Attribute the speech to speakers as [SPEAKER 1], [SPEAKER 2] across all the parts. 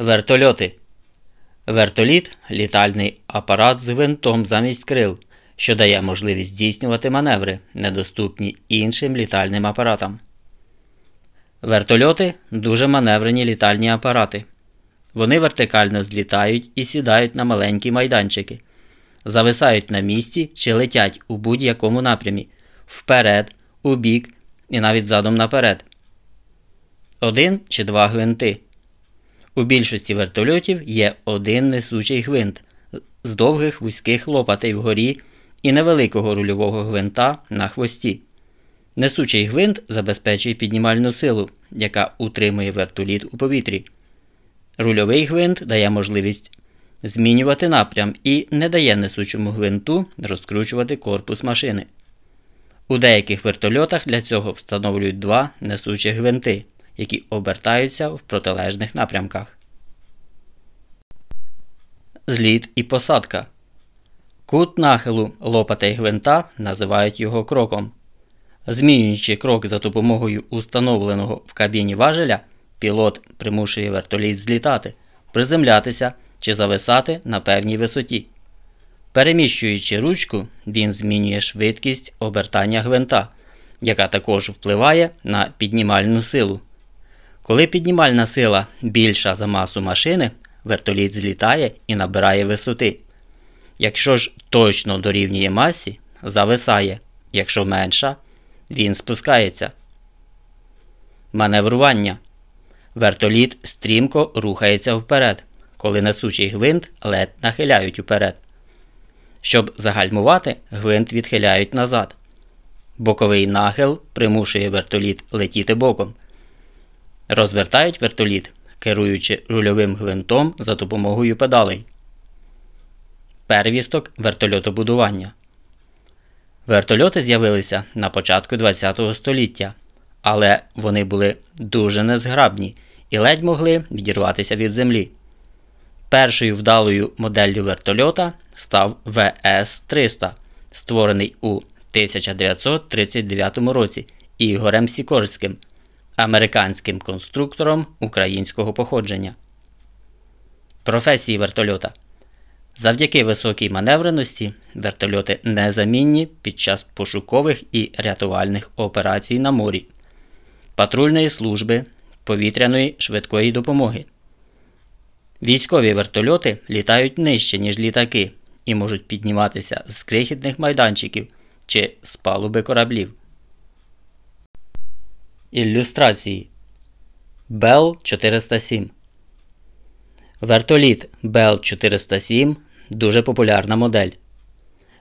[SPEAKER 1] Вертольоти. Вертоліт літальний апарат з гвинтом замість крил, що дає можливість здійснювати маневри, недоступні іншим літальним апаратам. Вертольоти дуже маневрені літальні апарати. Вони вертикально злітають і сідають на маленькі майданчики, зависають на місці чи летять у будь-якому напрямі вперед, у бік і навіть задом наперед. Один чи два гвинти. У більшості вертольотів є один несучий гвинт з довгих вузьких лопатей вгорі і невеликого рульового гвинта на хвості. Несучий гвинт забезпечує піднімальну силу, яка утримує вертоліт у повітрі. Рульовий гвинт дає можливість змінювати напрям і не дає несучому гвинту розкручувати корпус машини. У деяких вертольотах для цього встановлюють два несучі гвинти які обертаються в протилежних напрямках. Зліт і посадка. Кут нахилу лопатей гвинта називають його кроком. Змінюючи крок за допомогою установленого в кабіні важеля, пілот примушує вертоліт злітати, приземлятися чи зависати на певній висоті. Переміщуючи ручку, він змінює швидкість обертання гвинта, яка також впливає на піднімальну силу. Коли піднімальна сила більша за масу машини, вертоліт злітає і набирає висоти. Якщо ж точно дорівнює масі, зависає, якщо менша, він спускається. Маневрування. Вертоліт стрімко рухається вперед, коли несучий гвинт ледь нахиляють вперед. Щоб загальмувати, гвинт відхиляють назад. Боковий нахил примушує вертоліт летіти боком. Розвертають вертоліт, керуючи рульовим гвинтом за допомогою педалей. Первісток вертольотобудування. Вертольоти з'явилися на початку ХХ століття, але вони були дуже незграбні і ледь могли відірватися від землі. Першою вдалою моделлю вертольота став ВС-300, створений у 1939 році Ігорем Сікорським американським конструктором українського походження. Професії вертольота. Завдяки високій маневреності вертольоти незамінні під час пошукових і рятувальних операцій на морі, патрульної служби, повітряної швидкої допомоги. Військові вертольоти літають нижче, ніж літаки, і можуть підніматися з крихітних майданчиків чи з палуби кораблів. Ілюстрації Bell 407 Вертоліт Bell 407 дуже популярна модель.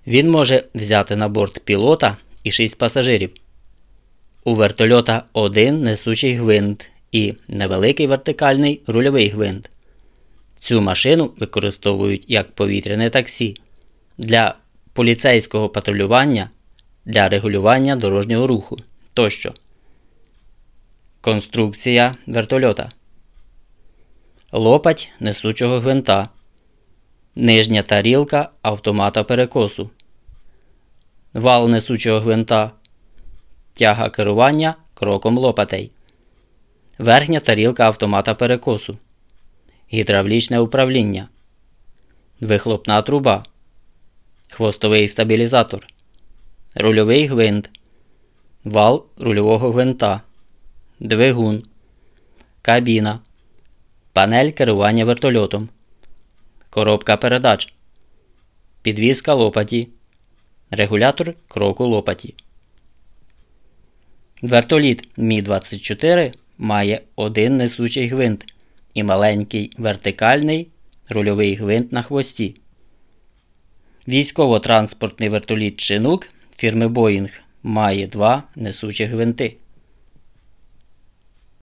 [SPEAKER 1] Він може взяти на борт пілота і 6 пасажирів. У вертольота один несучий гвинт і невеликий вертикальний рульовий гвинт. Цю машину використовують як повітряне таксі для поліцейського патрулювання, для регулювання дорожнього руху тощо. Конструкція вертольота. Лопать несучого гвинта. Нижня тарілка автомата перекосу. Вал несучого гвинта. Тяга керування кроком лопатей. Верхня тарілка автомата перекосу. Гідравлічне управління. Вихлопна труба. Хвостовий стабілізатор. Рульовий гвинт. Вал рульового гвинта двигун, кабіна, панель керування вертольотом, коробка передач, підвізка лопаті, регулятор кроку лопаті. Вертоліт Мі-24 має один несучий гвинт і маленький вертикальний рульовий гвинт на хвості. Військово-транспортний вертоліт Чинук фірми Боїнг має два несучі гвинти.